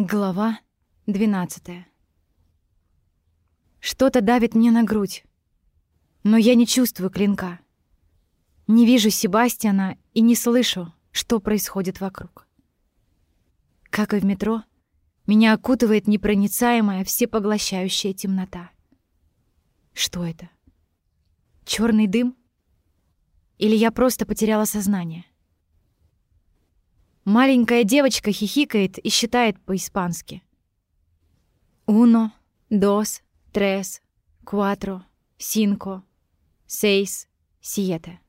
Глава 12 Что-то давит мне на грудь, но я не чувствую клинка. Не вижу Себастьяна и не слышу, что происходит вокруг. Как и в метро, меня окутывает непроницаемая, всепоглощающая темнота. Что это? Черный дым? Или я просто потеряла сознание? Маленькая девочка хихикает и считает по-испански. Uno, dos, tres, cuatro, cinco, seis, siete.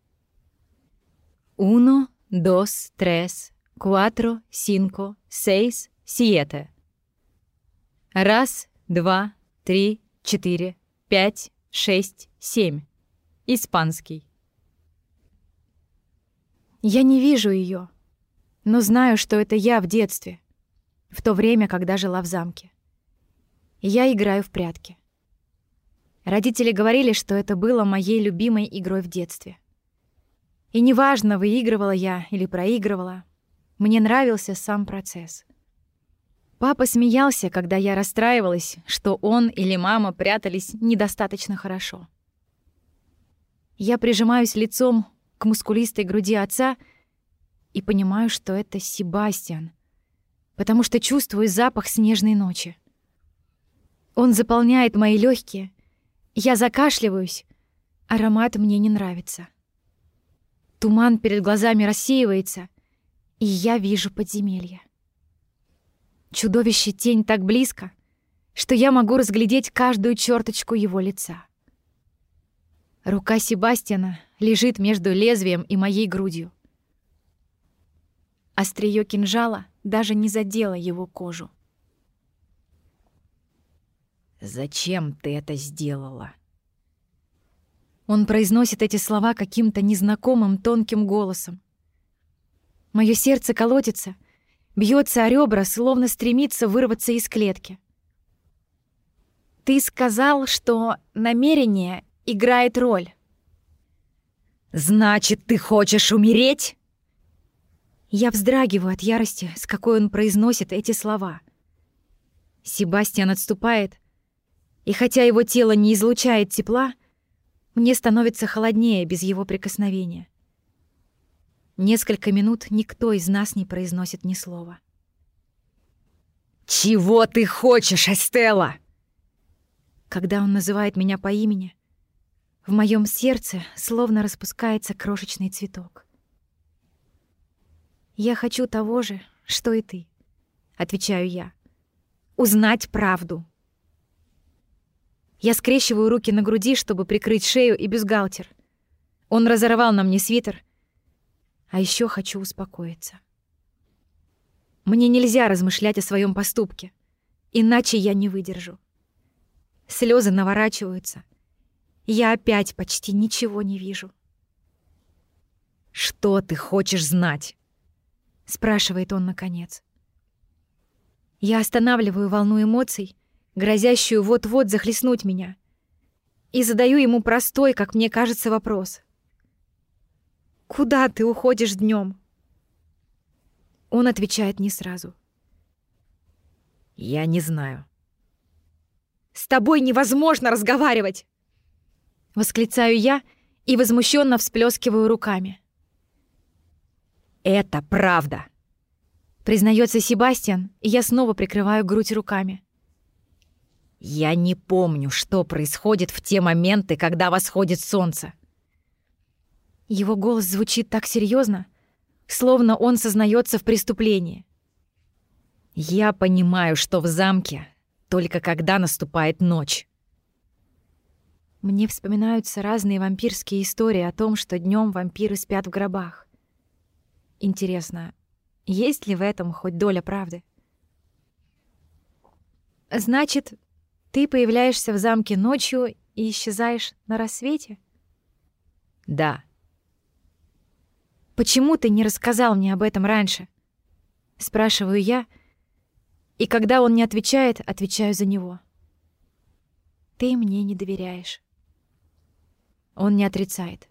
Uno, dos, tres, cuatro, cinco, seis, siete. Раз, два, три, четыре, пять, шесть, семь. Испанский. Я не вижу ее но знаю, что это я в детстве, в то время, когда жила в замке. Я играю в прятки. Родители говорили, что это было моей любимой игрой в детстве. И неважно, выигрывала я или проигрывала, мне нравился сам процесс. Папа смеялся, когда я расстраивалась, что он или мама прятались недостаточно хорошо. Я прижимаюсь лицом к мускулистой груди отца — и понимаю, что это Себастьян, потому что чувствую запах снежной ночи. Он заполняет мои легкие, я закашливаюсь, аромат мне не нравится. Туман перед глазами рассеивается, и я вижу подземелье. Чудовище тень так близко, что я могу разглядеть каждую черточку его лица. Рука Себастьяна лежит между лезвием и моей грудью. Остриё кинжала даже не задело его кожу. «Зачем ты это сделала?» Он произносит эти слова каким-то незнакомым тонким голосом. Моё сердце колотится, бьется о ребра, словно стремится вырваться из клетки. «Ты сказал, что намерение играет роль». «Значит, ты хочешь умереть?» Я вздрагиваю от ярости, с какой он произносит эти слова. Себастьян отступает, и хотя его тело не излучает тепла, мне становится холоднее без его прикосновения. Несколько минут никто из нас не произносит ни слова. «Чего ты хочешь, Эстелла?» Когда он называет меня по имени, в моем сердце словно распускается крошечный цветок. «Я хочу того же, что и ты», — отвечаю я. «Узнать правду». Я скрещиваю руки на груди, чтобы прикрыть шею и бюстгальтер. Он разорвал на мне свитер. А еще хочу успокоиться. Мне нельзя размышлять о своем поступке, иначе я не выдержу. Слезы наворачиваются. Я опять почти ничего не вижу. «Что ты хочешь знать?» Спрашивает он наконец. Я останавливаю волну эмоций, грозящую вот-вот захлестнуть меня, и задаю ему простой, как мне кажется, вопрос. «Куда ты уходишь днем? Он отвечает не сразу. «Я не знаю». «С тобой невозможно разговаривать!» Восклицаю я и возмущенно всплескиваю руками. Это правда. Признается Себастьян, и я снова прикрываю грудь руками. Я не помню, что происходит в те моменты, когда восходит солнце. Его голос звучит так серьезно, словно он сознается в преступлении. Я понимаю, что в замке только когда наступает ночь. Мне вспоминаются разные вампирские истории о том, что днем вампиры спят в гробах. Интересно, есть ли в этом хоть доля правды? Значит, ты появляешься в замке ночью и исчезаешь на рассвете? Да. Почему ты не рассказал мне об этом раньше? Спрашиваю я, и когда он не отвечает, отвечаю за него. Ты мне не доверяешь. Он не отрицает.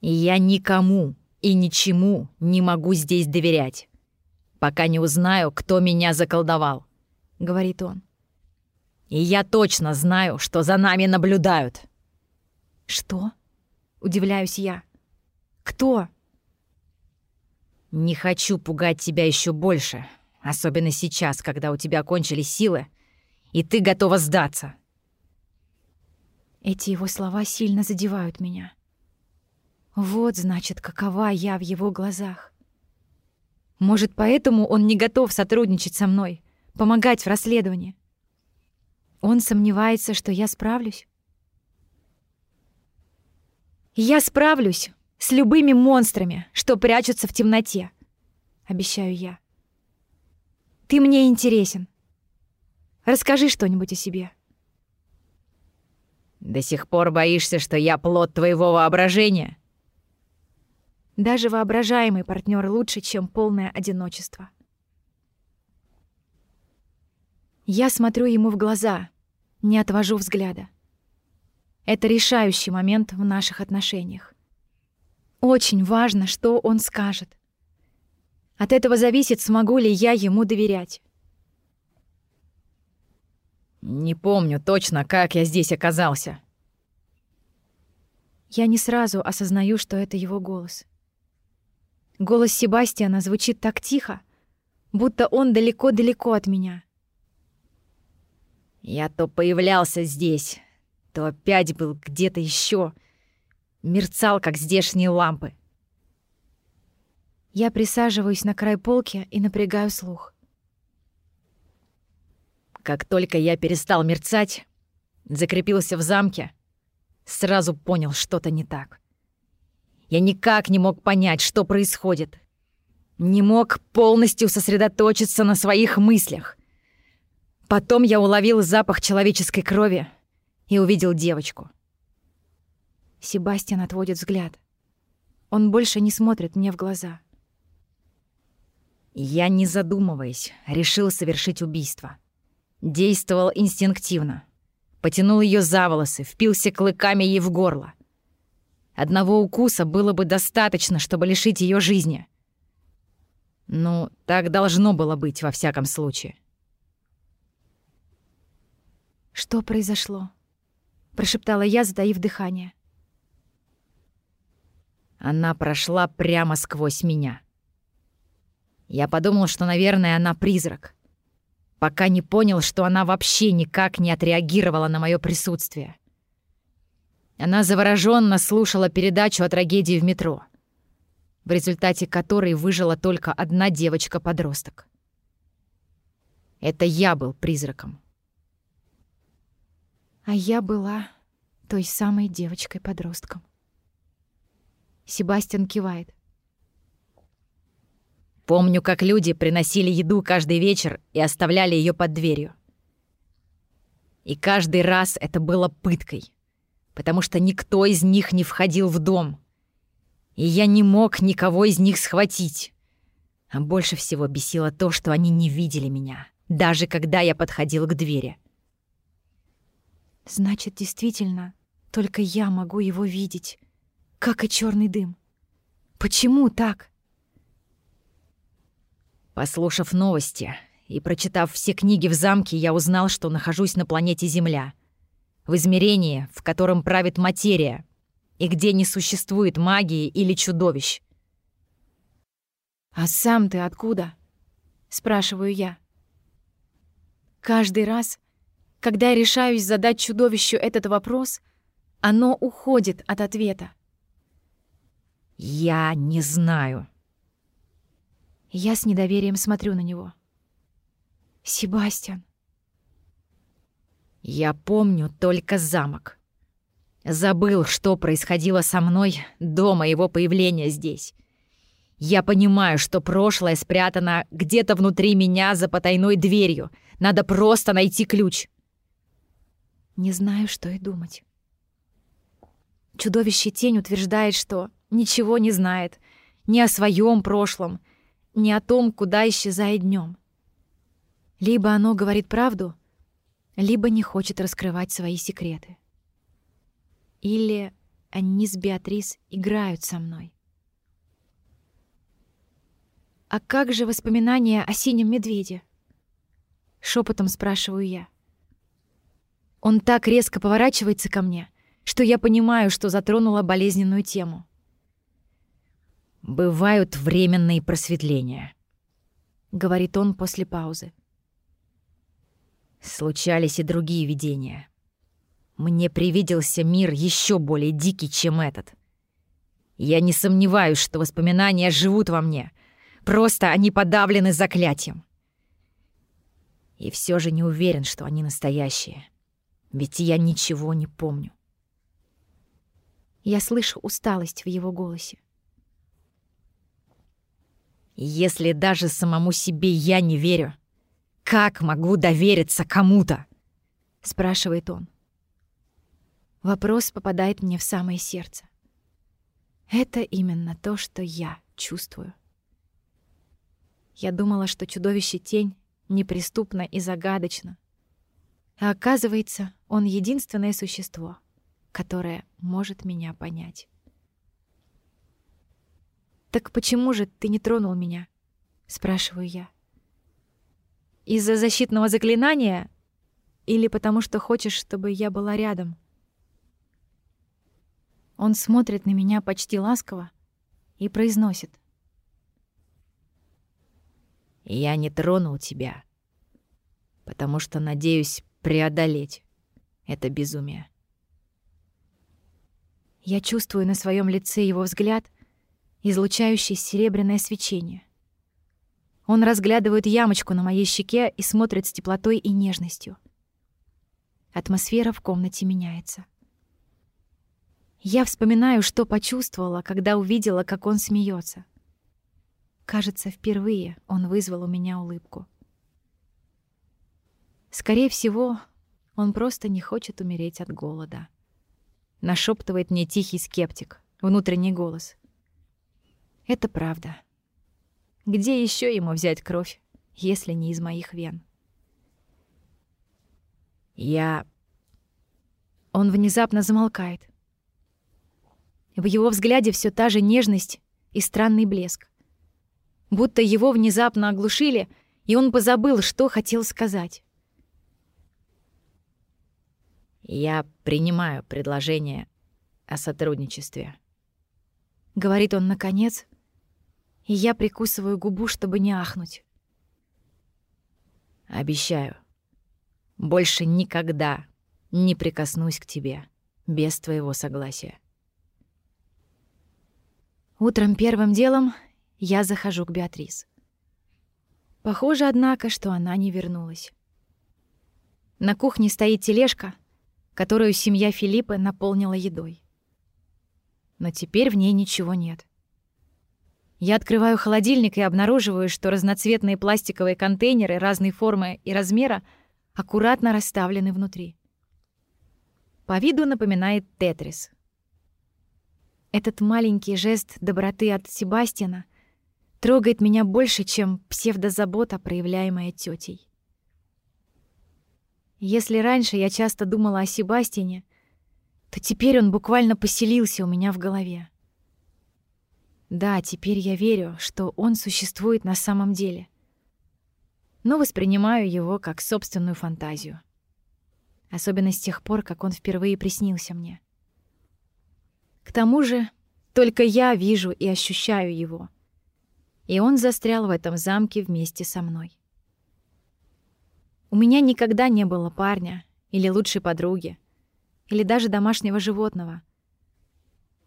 Я никому и ничему не могу здесь доверять. пока не узнаю, кто меня заколдовал», — говорит он. «И я точно знаю, что за нами наблюдают». «Что?» — удивляюсь я. «Кто?» «Не хочу пугать тебя еще больше, особенно сейчас, когда у тебя кончились силы, и ты готова сдаться». Эти его слова сильно задевают меня. Вот, значит, какова я в его глазах. Может, поэтому он не готов сотрудничать со мной, помогать в расследовании. Он сомневается, что я справлюсь. Я справлюсь с любыми монстрами, что прячутся в темноте, обещаю я. Ты мне интересен. Расскажи что-нибудь о себе. До сих пор боишься, что я плод твоего воображения? Даже воображаемый партнер лучше, чем полное одиночество. Я смотрю ему в глаза, не отвожу взгляда. Это решающий момент в наших отношениях. Очень важно, что он скажет. От этого зависит, смогу ли я ему доверять. Не помню точно, как я здесь оказался. Я не сразу осознаю, что это его голос. Голос Себастьяна звучит так тихо, будто он далеко-далеко от меня. Я то появлялся здесь, то опять был где-то еще, мерцал, как здешние лампы. Я присаживаюсь на край полки и напрягаю слух. Как только я перестал мерцать, закрепился в замке, сразу понял, что-то не так. Я никак не мог понять, что происходит. Не мог полностью сосредоточиться на своих мыслях. Потом я уловил запах человеческой крови и увидел девочку. Себастьян отводит взгляд. Он больше не смотрит мне в глаза. Я, не задумываясь, решил совершить убийство. Действовал инстинктивно. Потянул ее за волосы, впился клыками ей в горло. Одного укуса было бы достаточно, чтобы лишить ее жизни. Ну, так должно было быть во всяком случае. «Что произошло?» — прошептала я, затаив дыхание. Она прошла прямо сквозь меня. Я подумал, что, наверное, она призрак. Пока не понял, что она вообще никак не отреагировала на мое присутствие. Она завороженно слушала передачу о трагедии в метро, в результате которой выжила только одна девочка-подросток. Это я был призраком. А я была той самой девочкой-подростком. Себастьян кивает. Помню, как люди приносили еду каждый вечер и оставляли ее под дверью. И каждый раз это было пыткой потому что никто из них не входил в дом. И я не мог никого из них схватить. А больше всего бесило то, что они не видели меня, даже когда я подходил к двери. Значит, действительно, только я могу его видеть, как и черный дым. Почему так? Послушав новости и прочитав все книги в замке, я узнал, что нахожусь на планете Земля — в измерении, в котором правит материя, и где не существует магии или чудовищ. «А сам ты откуда?» — спрашиваю я. Каждый раз, когда я решаюсь задать чудовищу этот вопрос, оно уходит от ответа. «Я не знаю». Я с недоверием смотрю на него. «Себастьян, я помню только замок. Забыл, что происходило со мной до моего появления здесь. Я понимаю, что прошлое спрятано где-то внутри меня за потайной дверью. Надо просто найти ключ. Не знаю, что и думать. Чудовище Тень утверждает, что ничего не знает ни о своем прошлом, ни о том, куда исчезает днем. Либо оно говорит правду, либо не хочет раскрывать свои секреты. Или они с Беатрис играют со мной. «А как же воспоминания о синем медведе?» Шепотом спрашиваю я. Он так резко поворачивается ко мне, что я понимаю, что затронула болезненную тему. «Бывают временные просветления», — говорит он после паузы. Случались и другие видения. Мне привиделся мир еще более дикий, чем этот. Я не сомневаюсь, что воспоминания живут во мне. Просто они подавлены заклятием. И все же не уверен, что они настоящие. Ведь я ничего не помню. Я слышу усталость в его голосе. Если даже самому себе я не верю, как могу довериться кому-то? Спрашивает он. Вопрос попадает мне в самое сердце. Это именно то, что я чувствую. Я думала, что чудовище тень неприступно и загадочно. А оказывается, он единственное существо, которое может меня понять. «Так почему же ты не тронул меня?» — спрашиваю я. «Из-за защитного заклинания или потому что хочешь, чтобы я была рядом?» Он смотрит на меня почти ласково и произносит. Я не тронул тебя, потому что надеюсь преодолеть это безумие. Я чувствую на своем лице его взгляд, излучающий серебряное свечение. Он разглядывает ямочку на моей щеке и смотрит с теплотой и нежностью. Атмосфера в комнате меняется. Я вспоминаю, что почувствовала, когда увидела, как он смеется. Кажется, впервые он вызвал у меня улыбку. Скорее всего, он просто не хочет умереть от голода. Нашептывает мне тихий скептик, внутренний голос. Это правда. Где еще ему взять кровь, если не из моих вен? Я... Он внезапно замолкает. В его взгляде все та же нежность и странный блеск будто его внезапно оглушили, и он позабыл, что хотел сказать. «Я принимаю предложение о сотрудничестве», — говорит он наконец, и я прикусываю губу, чтобы не ахнуть. «Обещаю, больше никогда не прикоснусь к тебе без твоего согласия». Утром первым делом я захожу к Беатрис. Похоже, однако, что она не вернулась. На кухне стоит тележка, которую семья Филиппа наполнила едой. Но теперь в ней ничего нет. Я открываю холодильник и обнаруживаю, что разноцветные пластиковые контейнеры разной формы и размера аккуратно расставлены внутри. По виду напоминает тетрис. Этот маленький жест доброты от Себастьяна трогает меня больше, чем псевдозабота, проявляемая тетей. Если раньше я часто думала о Себастине, то теперь он буквально поселился у меня в голове. Да, теперь я верю, что он существует на самом деле, но воспринимаю его как собственную фантазию. Особенно с тех пор, как он впервые приснился мне. К тому же, только я вижу и ощущаю его — и он застрял в этом замке вместе со мной. У меня никогда не было парня или лучшей подруги, или даже домашнего животного.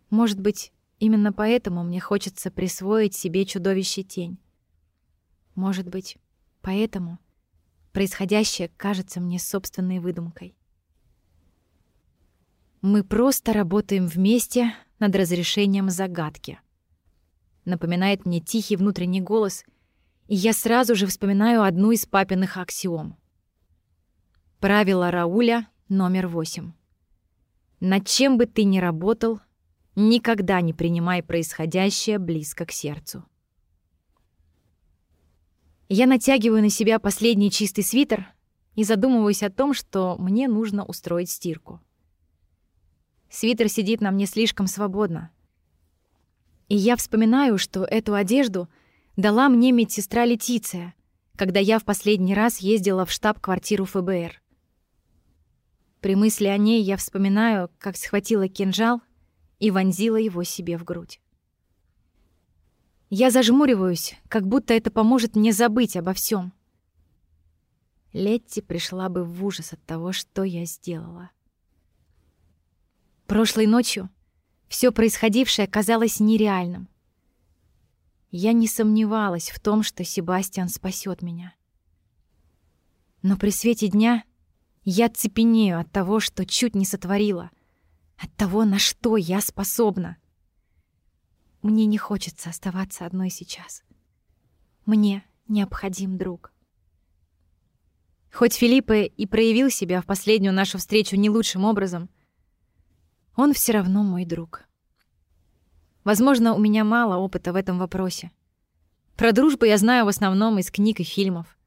Может быть, именно поэтому мне хочется присвоить себе чудовище тень. Может быть, поэтому происходящее кажется мне собственной выдумкой. Мы просто работаем вместе над разрешением загадки — напоминает мне тихий внутренний голос, и я сразу же вспоминаю одну из папиных аксиом. Правило Рауля номер восемь. Над чем бы ты ни работал, никогда не принимай происходящее близко к сердцу. Я натягиваю на себя последний чистый свитер и задумываюсь о том, что мне нужно устроить стирку. Свитер сидит на мне слишком свободно — и я вспоминаю, что эту одежду дала мне медсестра Летиция, когда я в последний раз ездила в штаб-квартиру ФБР. При мысли о ней я вспоминаю, как схватила кинжал и вонзила его себе в грудь. Я зажмуриваюсь, как будто это поможет мне забыть обо всем. Летти пришла бы в ужас от того, что я сделала. Прошлой ночью все происходившее казалось нереальным. Я не сомневалась в том, что Себастьян спасет меня. Но при свете дня я цепенею от того, что чуть не сотворила, от того, на что я способна. Мне не хочется оставаться одной сейчас. Мне необходим друг. Хоть Филиппе и проявил себя в последнюю нашу встречу не лучшим образом, он все равно мой друг. Возможно, у меня мало опыта в этом вопросе. Про дружбу я знаю в основном из книг и фильмов.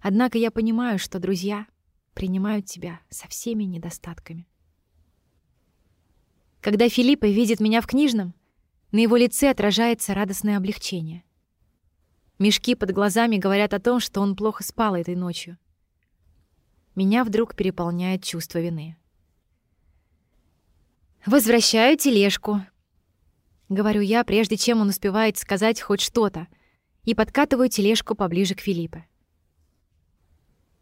Однако я понимаю, что друзья принимают тебя со всеми недостатками. Когда Филиппа видит меня в книжном, на его лице отражается радостное облегчение. Мешки под глазами говорят о том, что он плохо спал этой ночью. Меня вдруг переполняет чувство вины. «Возвращаю тележку», — говорю я, прежде чем он успевает сказать хоть что-то, и подкатываю тележку поближе к Филиппе.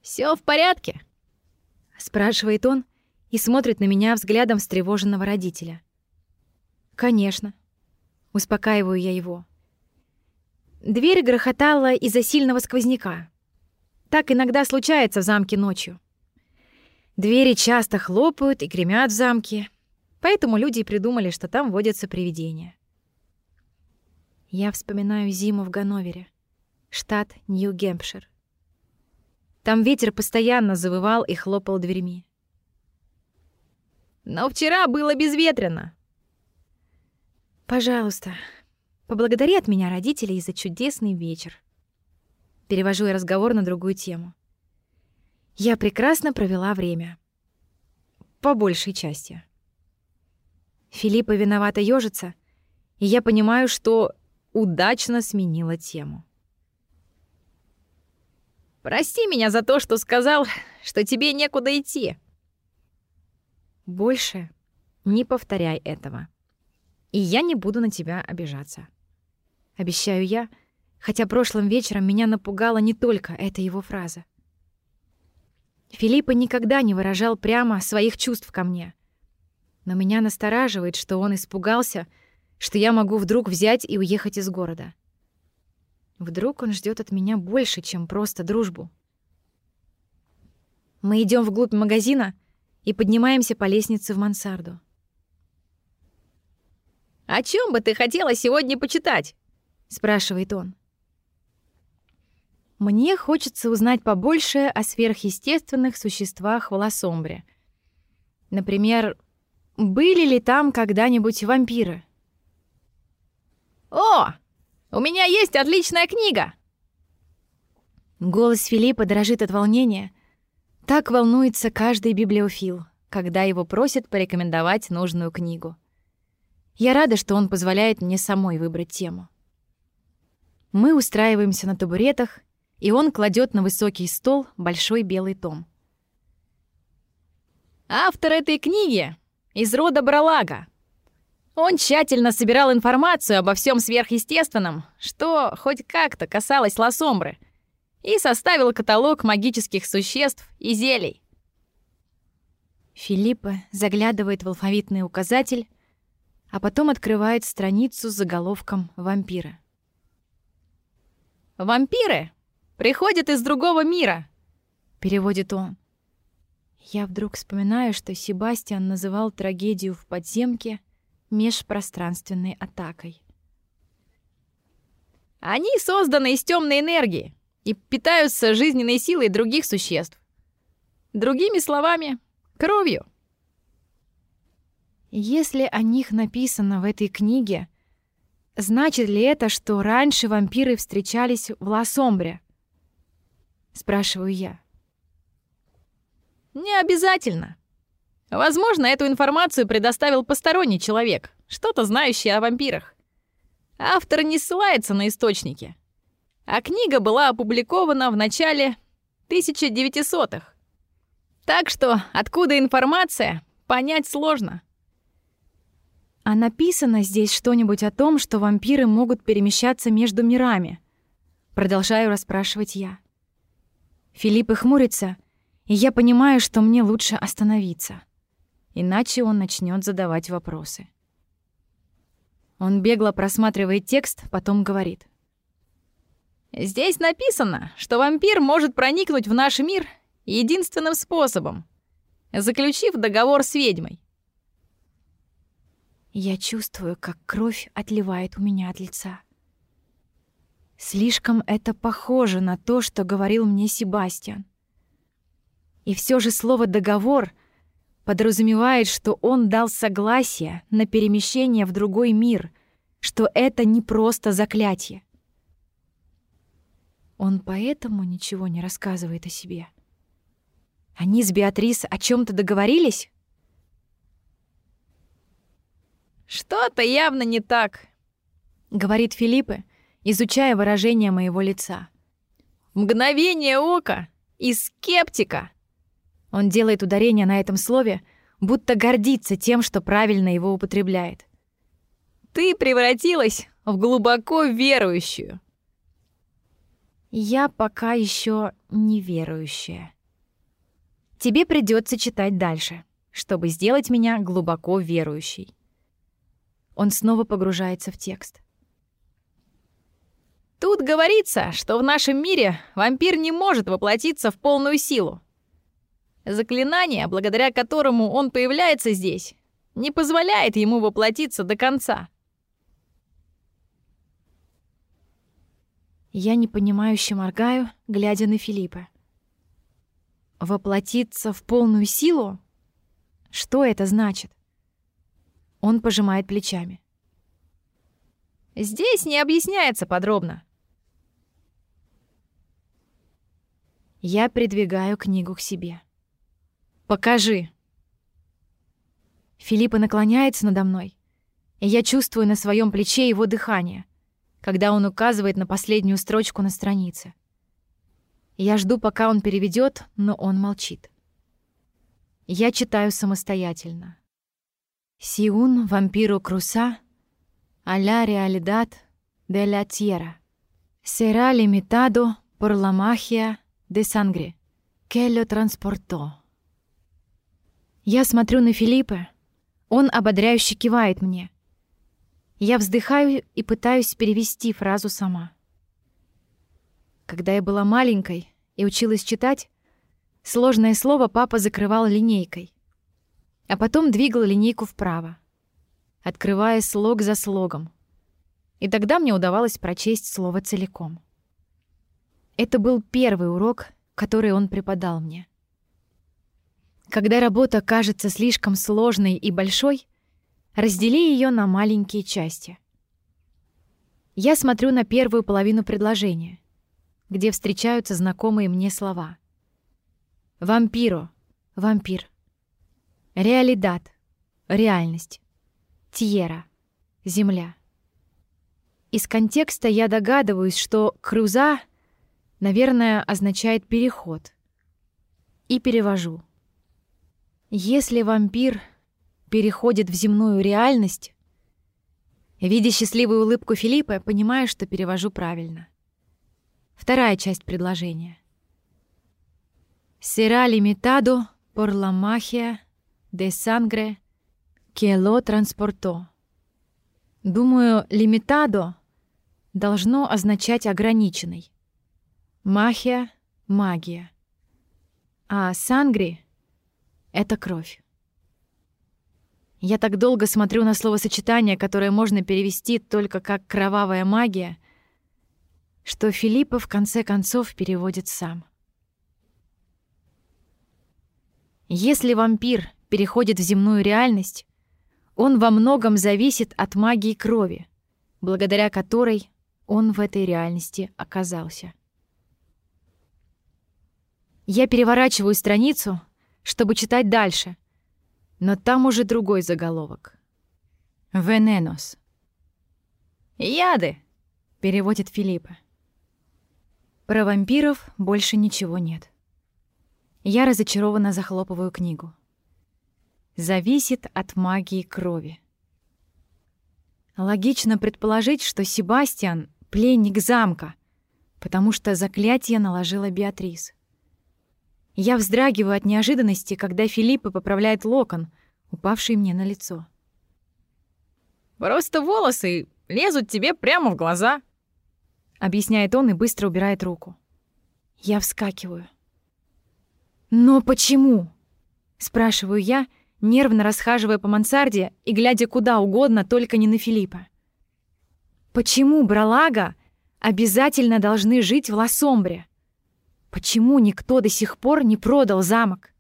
Все в порядке?» — спрашивает он и смотрит на меня взглядом встревоженного родителя. «Конечно», — успокаиваю я его. Дверь грохотала из-за сильного сквозняка. Так иногда случается в замке ночью. Двери часто хлопают и гремят в замке, поэтому люди придумали, что там водятся привидения. Я вспоминаю зиму в Ганновере, штат Нью-Гэмпшир. Там ветер постоянно завывал и хлопал дверьми. Но вчера было безветренно. Пожалуйста, поблагодари от меня родителей за чудесный вечер. Перевожу я разговор на другую тему. Я прекрасно провела время. По большей части. Филиппа виновато ёжится, и я понимаю, что удачно сменила тему. «Прости меня за то, что сказал, что тебе некуда идти», больше не повторяй этого. И я не буду на тебя обижаться. Обещаю я, хотя прошлым вечером меня напугала не только эта его фраза. Филиппа никогда не выражал прямо своих чувств ко мне. Но меня настораживает, что он испугался, что я могу вдруг взять и уехать из города. Вдруг он ждет от меня больше, чем просто дружбу. Мы идем вглубь магазина — и поднимаемся по лестнице в мансарду. «О чем бы ты хотела сегодня почитать?» — спрашивает он. Мне хочется узнать побольше о сверхъестественных существах в Лосомбре. Например, были ли там когда-нибудь вампиры? «О, у меня есть отличная книга!» Голос Филиппа дрожит от волнения, так волнуется каждый библиофил, когда его просят порекомендовать нужную книгу. Я рада, что он позволяет мне самой выбрать тему. Мы устраиваемся на табуретах, и он кладет на высокий стол большой белый том. Автор этой книги из рода Бралага. Он тщательно собирал информацию обо всем сверхъестественном, что хоть как-то касалось Лосомбры, и составил каталог магических существ и зелий. Филиппа заглядывает в алфавитный указатель, а потом открывает страницу с заголовком «Вампиры». «Вампиры приходят из другого мира», — переводит он. Я вдруг вспоминаю, что Себастьян называл трагедию в подземке межпространственной атакой. «Они созданы из темной энергии, и питаются жизненной силой других существ. Другими словами, кровью. Если о них написано в этой книге, значит ли это, что раньше вампиры встречались в Лосомбре? Спрашиваю я. Не обязательно. Возможно, эту информацию предоставил посторонний человек, что-то знающий о вампирах. Автор не ссылается на источники — а книга была опубликована в начале 1900-х. Так что откуда информация, понять сложно. А написано здесь что-нибудь о том, что вампиры могут перемещаться между мирами? Продолжаю расспрашивать я. Филипп и хмурится, и я понимаю, что мне лучше остановиться. Иначе он начнет задавать вопросы. Он бегло просматривает текст, потом говорит. «Здесь написано, что вампир может проникнуть в наш мир единственным способом, заключив договор с ведьмой. Я чувствую, как кровь отливает у меня от лица. Слишком это похоже на то, что говорил мне Себастьян. И все же слово «договор» подразумевает, что он дал согласие на перемещение в другой мир, что это не просто заклятие. Он поэтому ничего не рассказывает о себе. Они с Беатрис о чем то договорились? «Что-то явно не так», — говорит Филиппе, изучая выражение моего лица. «Мгновение ока и скептика». Он делает ударение на этом слове, будто гордится тем, что правильно его употребляет. «Ты превратилась в глубоко верующую». «Я пока еще не верующая. Тебе придется читать дальше, чтобы сделать меня глубоко верующей». Он снова погружается в текст. Тут говорится, что в нашем мире вампир не может воплотиться в полную силу. Заклинание, благодаря которому он появляется здесь, не позволяет ему воплотиться до конца. Я непонимающе моргаю, глядя на Филиппа. Воплотиться в полную силу? Что это значит? Он пожимает плечами. Здесь не объясняется подробно. Я придвигаю книгу к себе. Покажи. Филиппа наклоняется надо мной, и я чувствую на своем плече его дыхание, когда он указывает на последнюю строчку на странице. Я жду, пока он переведет, но он молчит. Я читаю самостоятельно. Vampiro cruza a la realidad de la tierra, será limitado por la magia lo transportó. Я смотрю на Филиппа. Он ободряюще кивает мне. Я вздыхаю и пытаюсь перевести фразу сама. Когда я была маленькой и училась читать, сложное слово папа закрывал линейкой а потом двигал линейку вправо, открывая слог за слогом. И тогда мне удавалось прочесть слово целиком. Это был первый урок, который он преподал мне. Когда работа кажется слишком сложной и большой, раздели ее на маленькие части. Я смотрю на первую половину предложения, где встречаются знакомые мне слова. «Вампиро» — «вампир», Реалидад — реальность. Тьера — земля. Из контекста я догадываюсь, что «круза», наверное, означает «переход». И перевожу. Если вампир переходит в земную реальность, видя счастливую улыбку Филиппа, понимаю, что перевожу правильно. Вторая часть предложения. «Será limitado por la magia de sangre que lo transportó. Думаю, лимитадо должно означать ограниченный. Махия — магия. А сангри — это кровь. Я так долго смотрю на словосочетание, которое можно перевести только как «кровавая магия», что Филиппа в конце концов переводит сам. Если вампир переходит в земную реальность, он во многом зависит от магии крови, благодаря которой он в этой реальности оказался. Я переворачиваю страницу, чтобы читать дальше, но там уже другой заголовок. «Вененос». «Яды», — переводит Филиппа. Про вампиров больше ничего нет. Я разочарованно захлопываю книгу. Зависит от магии крови. Логично предположить, что Себастьян — пленник замка, потому что заклятие наложила Беатрис. Я вздрагиваю от неожиданности, когда Филиппа поправляет локон, упавший мне на лицо. «Просто волосы лезут тебе прямо в глаза», — объясняет он и быстро убирает руку. Я вскакиваю. «Но почему?» — спрашиваю я, нервно расхаживая по мансарде и глядя куда угодно, только не на Филиппа. «Почему Бралага обязательно должны жить в Лассомбре? Почему никто до сих пор не продал замок?»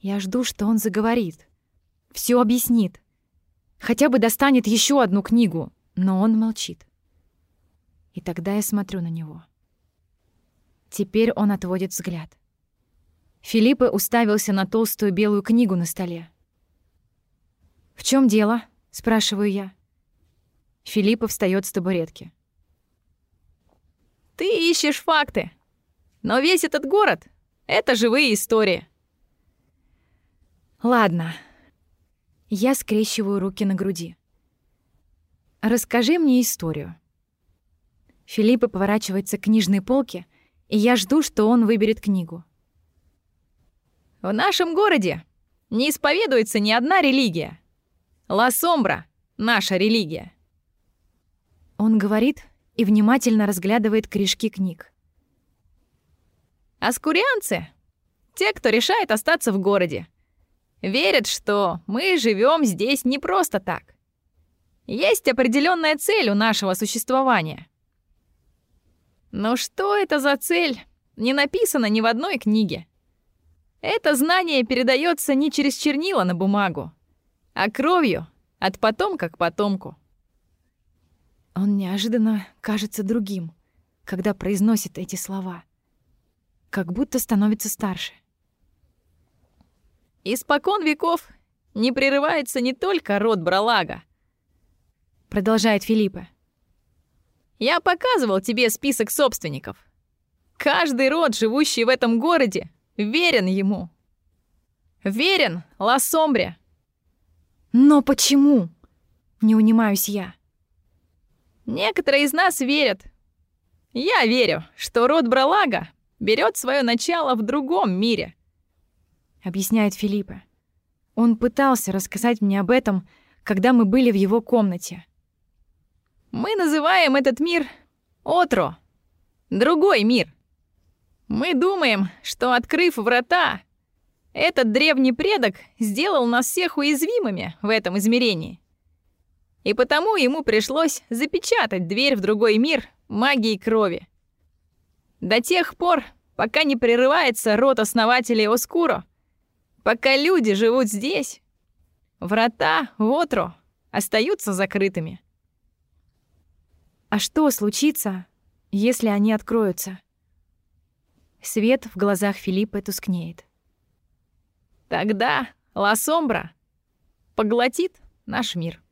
Я жду, что он заговорит, все объяснит, хотя бы достанет еще одну книгу, но он молчит. И тогда я смотрю на него. Теперь он отводит взгляд. Филиппа уставился на толстую белую книгу на столе. «В чем дело?» — спрашиваю я. Филиппа встает с табуретки. «Ты ищешь факты, но весь этот город — это живые истории». «Ладно». Я скрещиваю руки на груди. «Расскажи мне историю». Филиппа поворачивается к книжной полке, и я жду, что он выберет книгу. В нашем городе не исповедуется ни одна религия. Ла Сомбра — наша религия. Он говорит и внимательно разглядывает корешки книг. Аскурианцы — те, кто решает остаться в городе. Верят, что мы живем здесь не просто так. Есть определенная цель у нашего существования. Но что это за цель, не написано ни в одной книге. Это знание передается не через чернила на бумагу, а кровью от потомка к потомку. Он неожиданно кажется другим, когда произносит эти слова. Как будто становится старше. Испокон веков не прерывается не только род Бралага, продолжает Филиппа. Я показывал тебе список собственников. Каждый род, живущий в этом городе, Верен ему. Верен Лассомбре. Но почему? Не унимаюсь я. Некоторые из нас верят. Я верю, что род Бралага берет свое начало в другом мире. Объясняет Филиппа. Он пытался рассказать мне об этом, когда мы были в его комнате. Мы называем этот мир Отро. Другой мир. Мы думаем, что, открыв врата, этот древний предок сделал нас всех уязвимыми в этом измерении. И потому ему пришлось запечатать дверь в другой мир магией крови. До тех пор, пока не прерывается род основателей Оскуро, пока люди живут здесь, врата в Отро остаются закрытыми. А что случится, если они откроются? Свет в глазах Филиппа тускнеет. Тогда Ла Сомбра поглотит наш мир.